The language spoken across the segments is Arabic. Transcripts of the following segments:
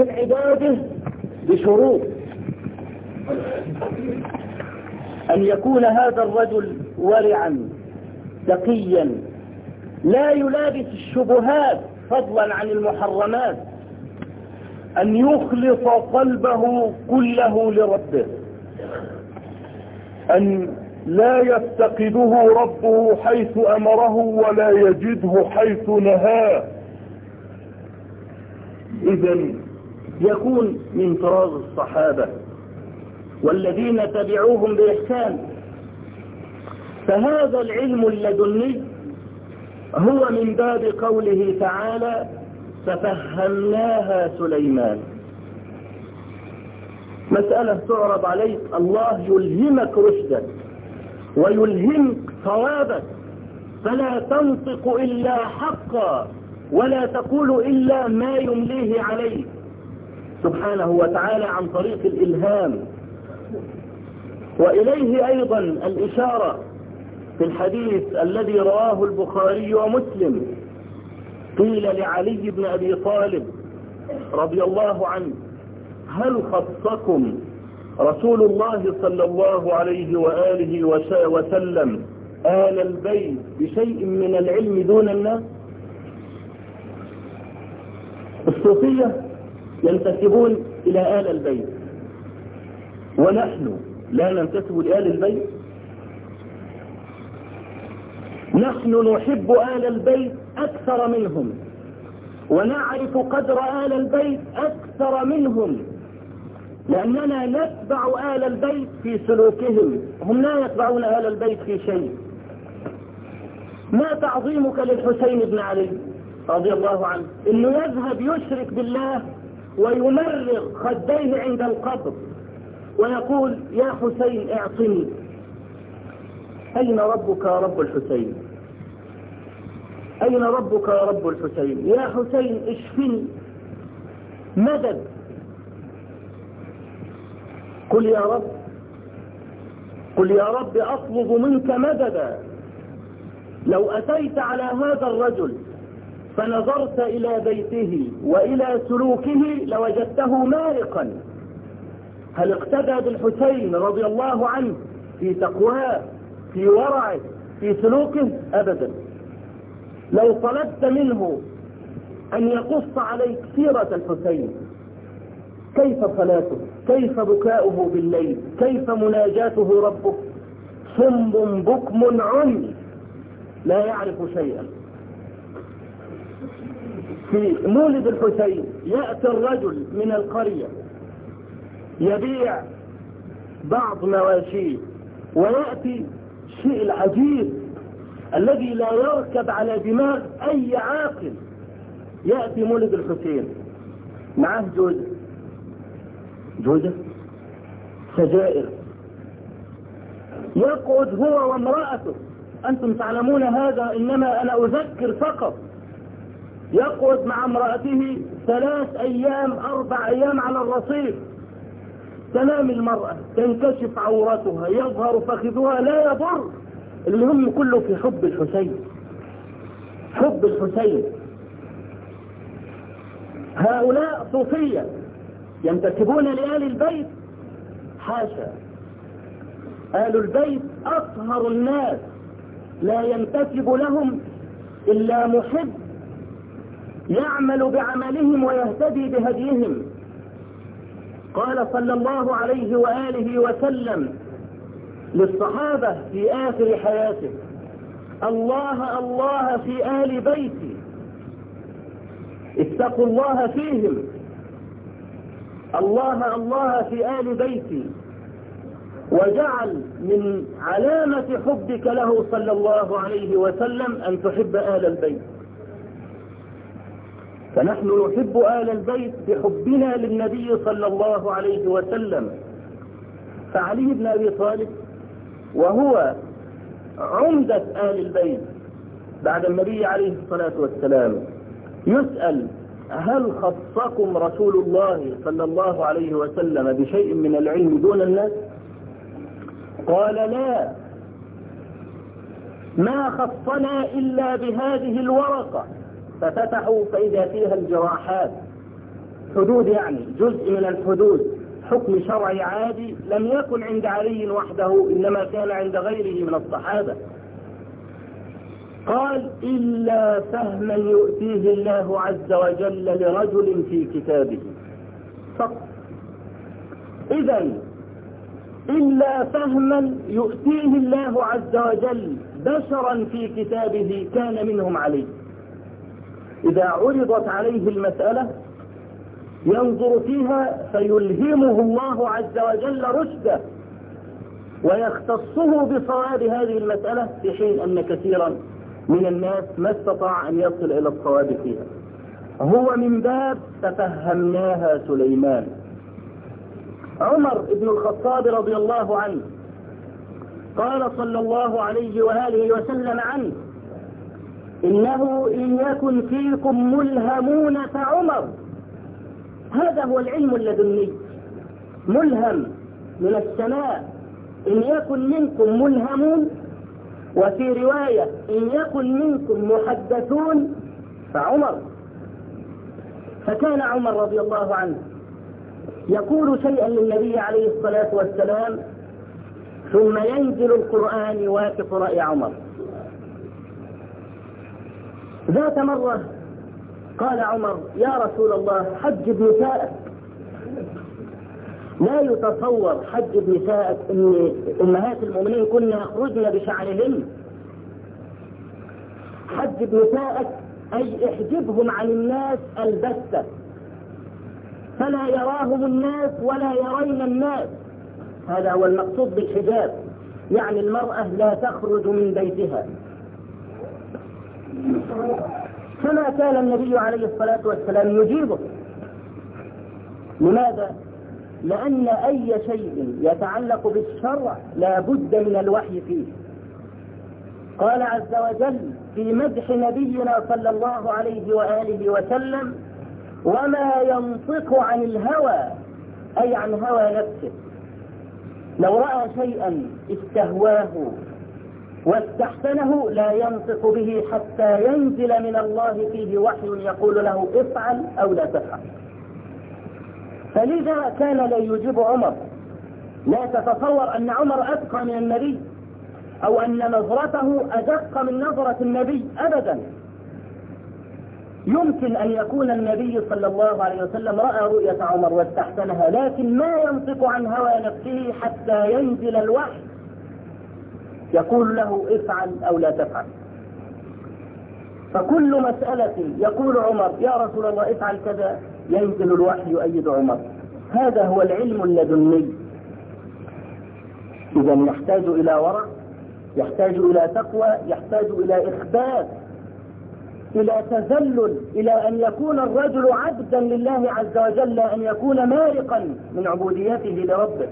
من عباده بشروط. أن يكون هذا الرجل ورعا تقيا لا يلابس الشبهات فضلا عن المحرمات. أن يخلص قلبه كله لربه. أن لا يفتقده ربه حيث أمره ولا يجده حيث نهاه. إذا يكون من طراز الصحابة والذين تبعوهم بإحسان. فهذا العلم اللدني هو من باب قوله تعالى ففهمناها سليمان. مسألة تعرض عليك. الله يلهمك رشدا ويلهمك صوابك فلا تنطق إلا حقا ولا تقول إلا ما يمليه عليك. سبحانه وتعالى عن طريق الإلهام. وإليه أيضا الإشارة في الحديث الذي رواه البخاري ومسلم. قيل لعلي بن أبي طالب رضي الله عنه هل خصكم رسول الله صلى الله عليه وآله وسلم آل البيت بشيء من العلم دون الناس؟ الصوفية ينتسبون إلى آل البيت. ونحن لا ننتسب لآل البيت. نحن نحب آل البيت أكثر منهم. ونعرف قدر آل البيت أكثر منهم. لأننا نتبع آل البيت في سلوكهم. هم لا يتبعون آل البيت في شيء. ما تعظيمك للحسين بن علي رضي الله عنه؟ إنه يذهب يشرك بالله ويمرغ خديه عند القبر ويقول يا حسين اعطني. أين ربك يا رب الحسين؟ أين ربك يا رب الحسين؟ يا حسين اشفني. مدد. قل يا رب. قل يا رب أطلب منك مددا. لو أتيت على هذا الرجل فنظرت إلى بيته وإلى سلوكه لوجدته مارقا. هل اقتدى بالحسين رضي الله عنه في تقواه في ورعه في سلوكه؟ أبدا. لو طلبت منه أن يقص عليك سيرة الحسين كيف صلاته؟ كيف بكاؤه بالليل؟ كيف مناجاته ربه؟ صم بكم عمي. لا يعرف شيئا. في مولد الحسين يأتي الرجل من القرية يبيع بعض مواشيه ويأتي الشيء العجيب الذي لا يركب على دماغ أي عاقل. يأتي مولد الحسين. معاه جوزة. جوزة؟ سجائر. يقعد هو وامرأته. أنتم تعلمون هذا إنما أنا أذكر فقط. يقعد مع امرأته ثلاث أيام أربع أيام على الرصيف. تنام المرأة تنكشف عورتها يظهر فخذها لا يضر. اللي هم كله في حب الحسين. حب الحسين. هؤلاء صوفية ينتسبون لآل البيت. حاشا. آل البيت أطهر الناس. لا ينتسب لهم إلا محب يعمل بعملهم ويهتدي بهديهم. قال صلى الله عليه وآله وسلم للصحابة في آخر حياته الله الله في آل بيتي اتقوا الله فيهم الله الله في آل بيتي وجعل من علامة حبك له صلى الله عليه وسلم أن تحب آل البيت. فنحن نحب آل البيت بحبنا للنبي صلى الله عليه وسلم. فعلي بن أبي طالب وهو عمدة آل البيت بعد النبي عليه الصلاة والسلام يسأل هل خصكم رسول الله صلى الله عليه وسلم بشيء من العلم دون الناس؟ قال لا. ما خصنا إلا بهذه الورقة. ففتحوا فإذا فيها الجراحات. حدود يعني جزء من الحدود. حكم شرعي عادي لم يكن عند علي وحده إنما كان عند غيره من الصحابة. قال إلا فهما يؤتيه الله عز وجل لرجل في كتابه. فقط. إذا إلا فهما يؤتيه الله عز وجل بشرا في كتابه كان منهم عليه إذا عرضت عليه المسألة ينظر فيها فيلهمه الله عز وجل رشده ويختصه بصواب هذه المسألة في حين أن كثيرا من الناس ما استطاع أن يصل إلى الصواب فيها. هو من باب تفهمناها سليمان. عمر بن الخطاب رضي الله عنه قال صلى الله عليه وآله وسلم عنه إنه إن يكن فيكم ملهمون فعمر. هذا هو العلم اللدني. ملهم من السماء. إن يكن منكم ملهمون وفي رواية إن يكن منكم محدثون فعمر. فكان عمر رضي الله عنه يقول شيئا للنبي عليه الصلاة والسلام ثم ينزل القرآن يوافق رأي عمر. ذات مرة قال عمر يا رسول الله حج نساءك لا يتصور حج نساءك إن أمهات المؤمنين كن يخرجن بشعرهن حج نساءك أي احجبهم عن الناس البتة. فلا يراهم الناس ولا يرين الناس. هذا هو المقصود بالحجاب. يعني المرأة لا تخرج من بيتها. فما كان النبي عليه الصلاة والسلام يجيبه. لماذا؟ لأن أي شيء يتعلق بالشرع لا بد من الوحي فيه. قال عز وجل في مدح نبينا صلى الله عليه وآله وسلم وما ينطق عن الهوى أي عن هوى نفسه. لو رأى شيئا استهواه واستحسنه لا ينطق به حتى ينزل من الله فيه وحي يقول له افعل أو لا تفعل. فلذا كان لا يجيب عمر. لا تتصور أن عمر أتقى من النبي أو أن نظرته أدق من نظرة النبي أبدا. يمكن أن يكون النبي صلى الله عليه وسلم رأى رؤية عمر واستحسنها لكن ما ينطق عن هوى نفسه حتى ينزل الوحي. يقول له افعل أو لا تفعل. فكل مسألة يقول عمر يا رسول الله افعل كذا ينزل الوحي يؤيد عمر. هذا هو العلم اللدني. إذا يحتاج إلى ورع يحتاج إلى تقوى يحتاج إلى إخبات إلى تذلل إلى أن يكون الرجل عبدا لله عز وجل أن يكون مارقا من عبوديته لربه.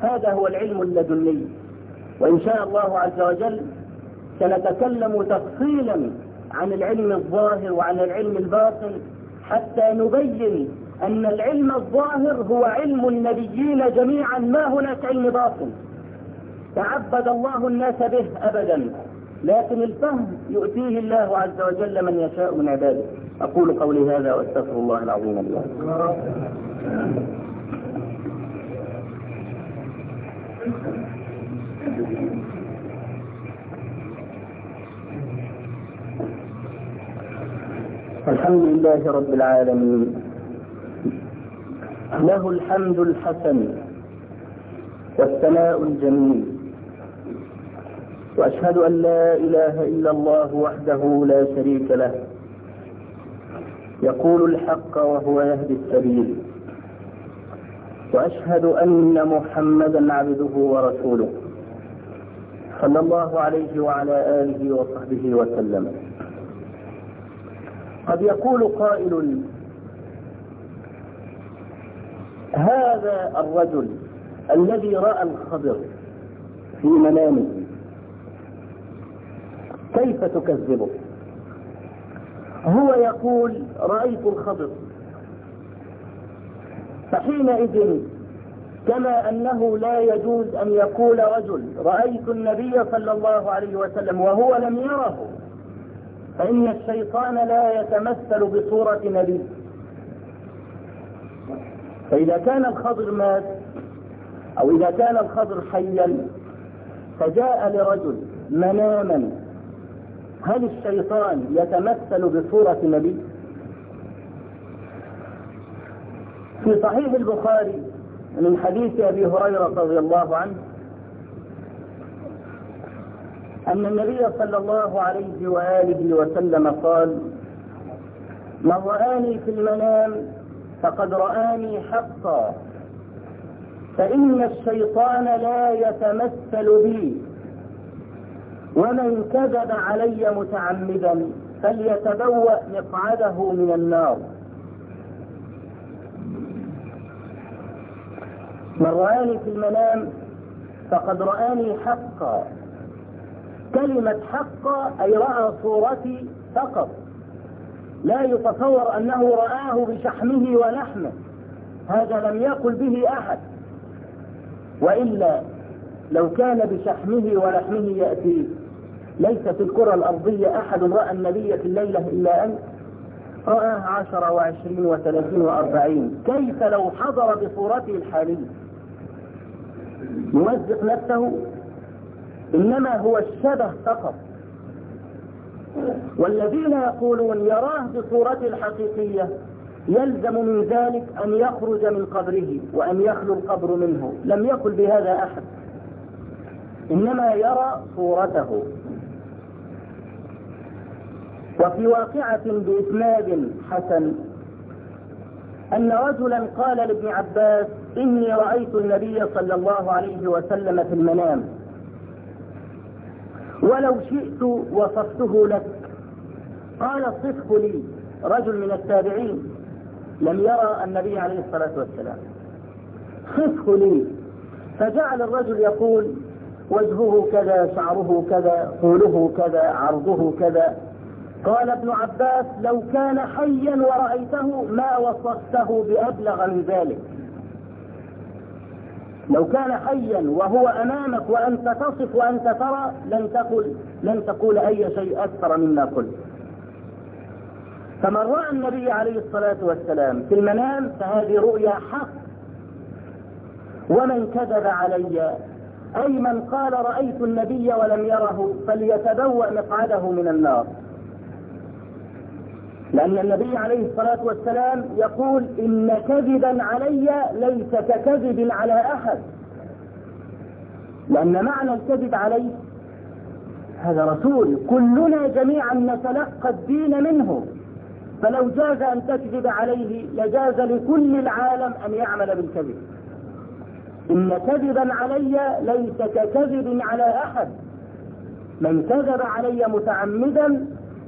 هذا هو العلم اللدني. وإن شاء الله عز وجل سنتكلم تفصيلا عن العلم الظاهر وعن العلم الباطن حتى نبين أن العلم الظاهر هو علم النبيين جميعا ما هناك علم باطن. تعبد الله الناس به أبدا لكن الفهم يؤتيه الله عز وجل من يشاء من عباده. أقول قولي هذا وأستغفر الله العظيم لي الحمد لله رب العالمين. له الحمد الحسن والثناء الجميل. وأشهد أن لا إله إلا الله وحده لا شريك له. يقول الحق وهو يهدي السبيل. وأشهد أن محمدا عبده ورسوله. صلى الله عليه وعلى آله وصحبه وسلم. قد يقول قائل هذا الرجل الذي رأى الخضر في منامه كيف تكذبه؟ هو يقول رأيت الخضر. فحينئذ كما أنه لا يجوز أن يقول رجل رأيت النبي صلى الله عليه وسلم وهو لم يره فإن الشيطان لا يتمثل بصورة نبي. فإذا كان الخضر مات أو إذا كان الخضر حيا فجاء لرجل مناما هل الشيطان يتمثل بصورة نبي؟ في صحيح البخاري من حديث أبي هريرة رضي الله عنه أن النبي صلى الله عليه وآله وسلم قال من رآني في المنام فقد رآني حقا فإن الشيطان لا يتمثل بي ومن كذب علي متعمدا فليتبوأ مقعده من النار. من رآني في المنام فقد رآني حقا. كلمة حقا أي رأى صورتي فقط. لا يتصور أنه رآه بشحمه ولحمه. هذا لم يقل به أحد. وإلا لو كان بشحمه ولحمه يأتي ليس في الكرة الأرضية أحد رأى النبي في الليلة إلا أنت. رآه عشر وعشرين وثلاثين وأربعين. كيف لو حضر بصورته الحالية؟ يمزق نفسه إنما هو الشبه فقط. والذين يقولون يراه بصورته الحقيقية يلزم من ذلك أن يخرج من قبره وأن يخلو القبر منه. لم يقل بهذا أحد. إنما يرى صورته. وفي واقعة بإسناد حسن أن رجلا قال لابن عباس إني رأيت النبي صلى الله عليه وسلم في المنام. ولو شئت وصفته لك. قال صفه لي رجل من التابعين. لم يرى النبي عليه الصلاة والسلام. صفه لي. فجعل الرجل يقول وجهه كذا شعره كذا طوله كذا عرضه كذا. قال ابن عباس لو كان حيا ورأيته ما وصفته بأبلغ من ذلك. لو كان حيا وهو أمامك وأنت تصف وأنت ترى لن تقل لن تقول أي شيء أكثر مما قلت فمن رأى النبي عليه الصلاة والسلام في المنام فهذه رؤيا حق. ومن كذب علي أي من قال رأيت النبي ولم يره فليتبوأ مقعده من النار. لأن النبي عليه الصلاة والسلام يقول إن كذبا علي ليس ككذب على أحد. لأن معنى الكذب عليه هذا رسول كلنا جميعا نتلقى الدين منه. فلو جاز أن تكذب عليه لجاز لكل العالم أن يعمل بالكذب. إن كذبا علي ليس ككذب على أحد. من كذب علي متعمدا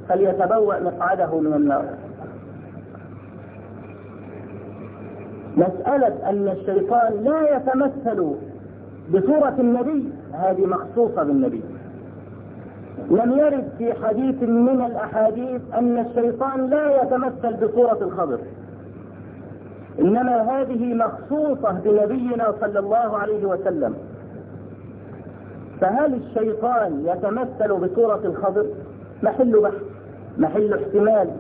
فليتبوأ مقعده من النار. مسألة أن الشيطان لا يتمثل بصورة النبي هذه مخصوصة بالنبي. لم يرد في حديث من الأحاديث أن الشيطان لا يتمثل بصورة الخضر. إنما هذه مخصوصة بنبينا صلى الله عليه وسلم. فهل الشيطان يتمثل بصورة الخضر؟ محل بحث. محل احتمال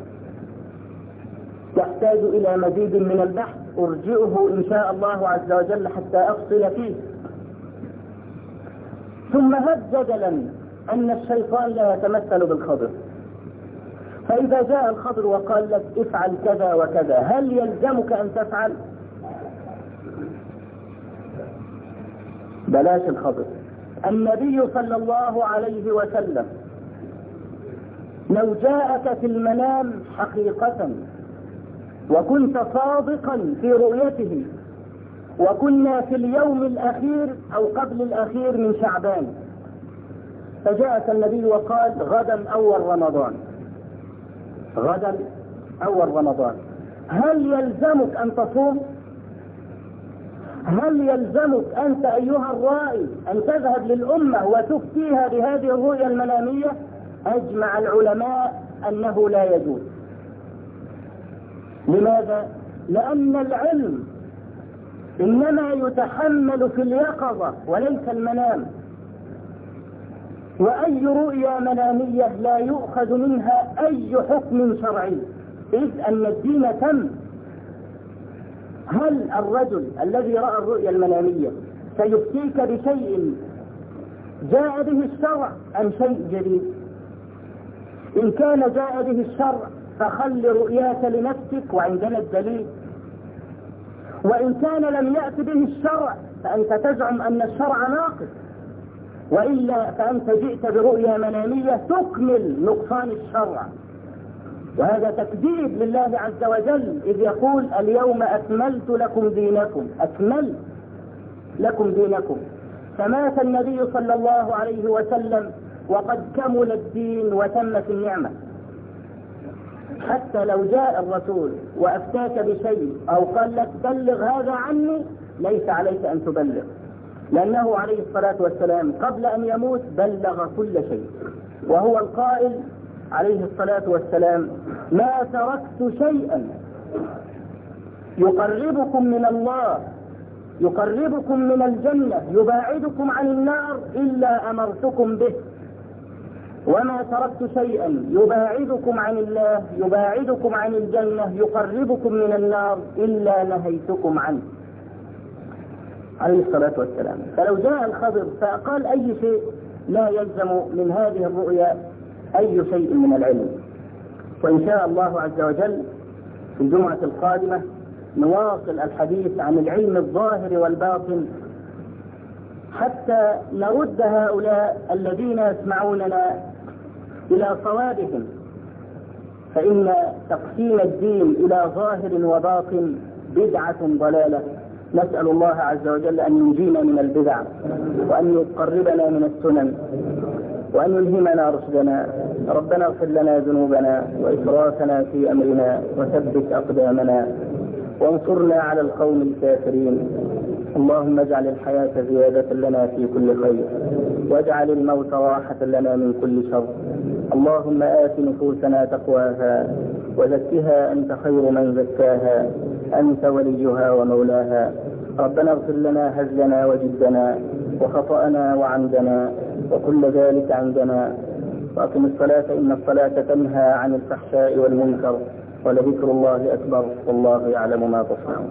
يحتاج إلى مزيد من البحث أرجئه إن شاء الله عز وجل حتى أفصل فيه. ثم هب جدلا أن الشيطان لا يتمثل بالخضر. فإذا جاء الخضر وقال لك افعل كذا وكذا هل يلزمك أن تفعل؟ بلاش الخضر. النبي صلى الله عليه وسلم لو جاءك في المنام حقيقة وكنت صادقا في رؤيته وكنا في اليوم الأخير أو قبل الأخير من شعبان فجاءك النبي وقال غدا أول رمضان. غدا أول رمضان. هل يلزمك أن تصوم؟ هل يلزمك أنت أيها الرائي أن تذهب للأمة وتفتيها بهذه الرؤيا المنامية؟ أجمع العلماء أنه لا يجوز. لماذا؟ لأن العلم إنما يتحمل في اليقظة وليس المنام. وأي رؤيا منامية لا يؤخذ منها أي حكم شرعي. إذ أن الدين تم. هل الرجل الذي رأى الرؤيا المنامية سيفتيك بشيء؟ جاء به الشرع أم شيء جديد؟ إن كان جاء به الشرع فخل رؤياك لنفسك وعندنا الدليل. وإن كان لم يأت به الشرع فأنت تزعم أن الشرع ناقص. وإلا فأنت جئت برؤيا منامية تكمل نقصان الشرع. وهذا تكذيب لله عز وجل إذ يقول اليوم أكملت لكم دينكم. أكملت لكم دينكم. فمات النبي صلى الله عليه وسلم وقد كمل الدين وتمت النعمة. حتى لو جاء الرسول وأفتاك بشيء أو قال لك بلغ هذا عني ليس عليك أن تبلغ. لأنه عليه الصلاة والسلام قبل أن يموت بلغ كل شيء. وهو القائل عليه الصلاة والسلام ما تركت شيئا يقربكم من الله يقربكم من الجنة يباعدكم عن النار إلا أمرتكم به. وما تركت شيئا يباعدكم عن الله يباعدكم عن الجنة يقربكم من النار إلا نهيتكم عنه. عليه الصلاة والسلام. فلو جاء الخضر فقال أي شيء لا يلزم من هذه الرؤيا أي شيء من العلم. وإن شاء الله عز وجل في الجمعة القادمة نواصل الحديث عن العلم الظاهر والباطن حتى نرد هؤلاء الذين يسمعوننا إلى صوابهم فإن تقسيم الدين إلى ظاهر وباطن بدعة ضلالة. نسأل الله عز وجل أن ينجينا من البدع وأن يقربنا من السنن وأن يلهمنا رشدنا. ربنا اغفر لنا ذنوبنا وإسرافنا في أمرنا وثبت أقدامنا وانصرنا على القوم الكافرين. اللهم اجعل الحياة زيادة لنا في كل خير واجعل الموت راحة لنا من كل شر. اللهم آت نفوسنا تقواها وزكها أنت خير من زكاها. أنت وليها ومولاها. ربنا اغفر لنا هزلنا وجدنا وخطأنا وعمدنا وكل ذلك عندنا. وأقم الصلاة إن الصلاة تنهى عن الفحشاء والمنكر ولذكر الله أكبر والله يعلم ما تصنعون.